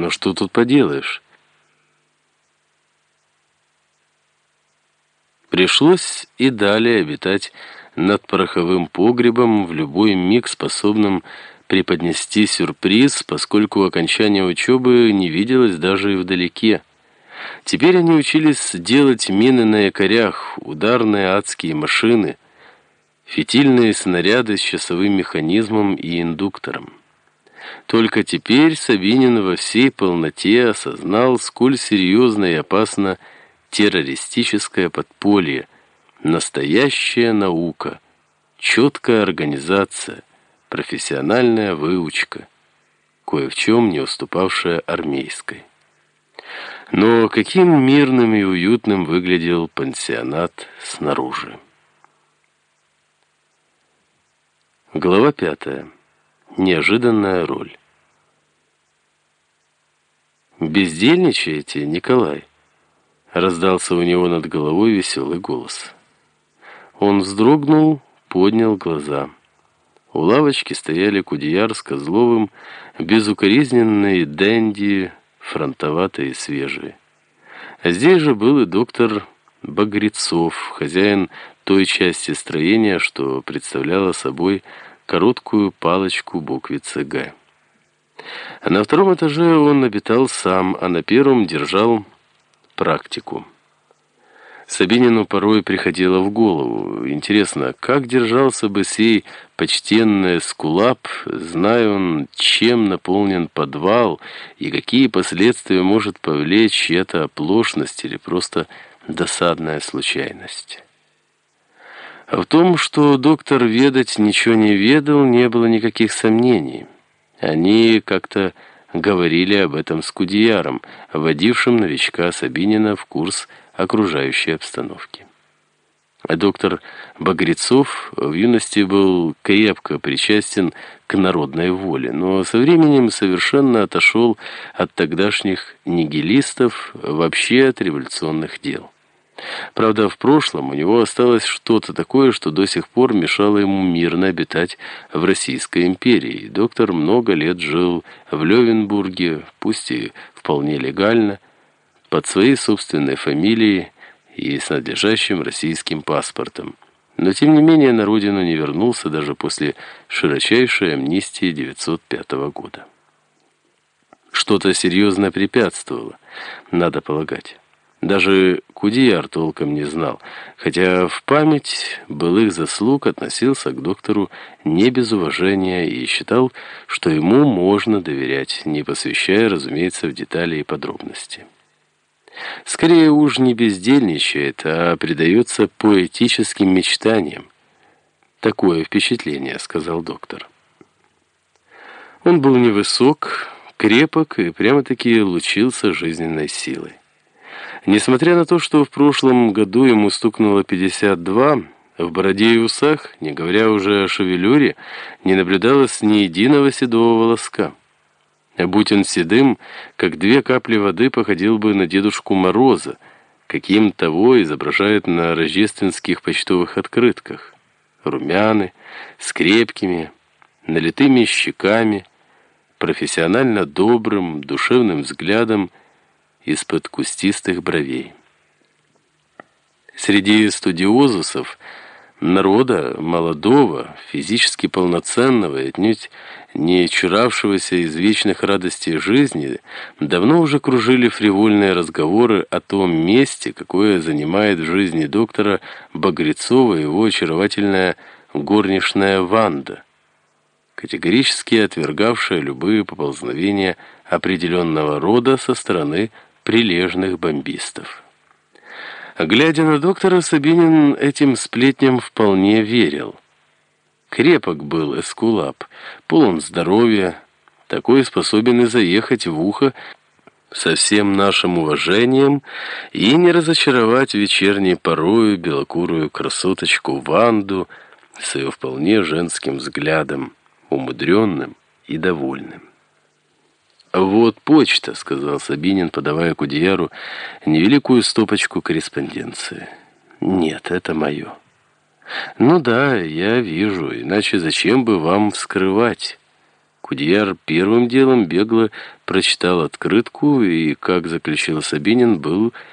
Но что тут поделаешь? Пришлось и далее обитать над пороховым погребом, в любой миг способным преподнести сюрприз, поскольку окончание учебы не виделось даже и вдалеке. Теперь они учились делать мины на якорях, ударные адские машины, фитильные снаряды с часовым механизмом и индуктором. Только теперь Сабинин во всей полноте осознал, сколь серьезно и опасно террористическое подполье, настоящая наука, четкая организация, профессиональная выучка, кое в чем не уступавшая армейской. Но каким мирным и уютным выглядел пансионат снаружи. Глава пятая. Неожиданная роль. «Бездельничаете, Николай?» Раздался у него над головой веселый голос. Он вздрогнул, поднял глаза. У лавочки стояли Кудеяр с Козловым, безукоризненные денди, фронтоватые и свежие. А здесь же был и доктор Багрецов, хозяин той части строения, что представляла собой короткую палочку буквицы «Г». А на втором этаже он обитал сам, а на первом держал практику. Сабинину порой приходило в голову. Интересно, как держался бы сей почтенный скулап, зная он, чем наполнен подвал, и какие последствия может повлечь эта оплошность или просто досадная случайность. В том, что доктор ведать ничего не ведал, не было никаких сомнений. Они как-то говорили об этом с Кудеяром, вводившим новичка Сабинина в курс окружающей обстановки. Доктор Багрецов в юности был крепко причастен к народной воле, но со временем совершенно отошел от тогдашних нигилистов, вообще от революционных дел. Правда, в прошлом у него осталось что-то такое, что до сих пор мешало ему мирно обитать в Российской империи. Доктор много лет жил в Левенбурге, пусть и вполне легально, под своей собственной фамилией и с надлежащим российским паспортом. Но тем не менее на родину не вернулся даже после широчайшей амнистии 905 года. Что-то серьезно препятствовало, надо полагать. Даже Кудияр толком не знал, хотя в память былых заслуг относился к доктору не без уважения и считал, что ему можно доверять, не посвящая, разумеется, в детали и подробности. Скорее уж не бездельничает, а предается поэтическим мечтаниям. «Такое впечатление», — сказал доктор. Он был невысок, крепок и прямо-таки лучился жизненной силой. Несмотря на то, что в прошлом году ему стукнуло 52, в бороде и усах, не говоря уже о шевелюре, не наблюдалось ни единого седого волоска. Будь он седым, как две капли воды походил бы на Дедушку Мороза, каким того изображают на рождественских почтовых открытках. Румяны, с крепкими, налитыми щеками, профессионально добрым, душевным взглядом из-под кустистых бровей. Среди студиозусов народа молодого, физически полноценного и отнюдь не чуравшегося из вечных радостей жизни, давно уже кружили фривольные разговоры о том месте, какое занимает в жизни доктора Багрецова его очаровательная горничная Ванда, категорически отвергавшая любые поползновения определенного рода со стороны прилежных бомбистов. Глядя на доктора, Сабинин этим сплетням вполне верил. Крепок был Эскулап, полон здоровья, такой способен и заехать в ухо со всем нашим уважением и не разочаровать вечерней порою белокурую красоточку Ванду с ее вполне женским взглядом, умудренным и довольным. «Вот почта», — сказал Сабинин, подавая Кудеяру невеликую стопочку корреспонденции. «Нет, это мое». «Ну да, я вижу, иначе зачем бы вам вскрывать?» Кудеяр первым делом бегло прочитал открытку и, как заключил Сабинин, был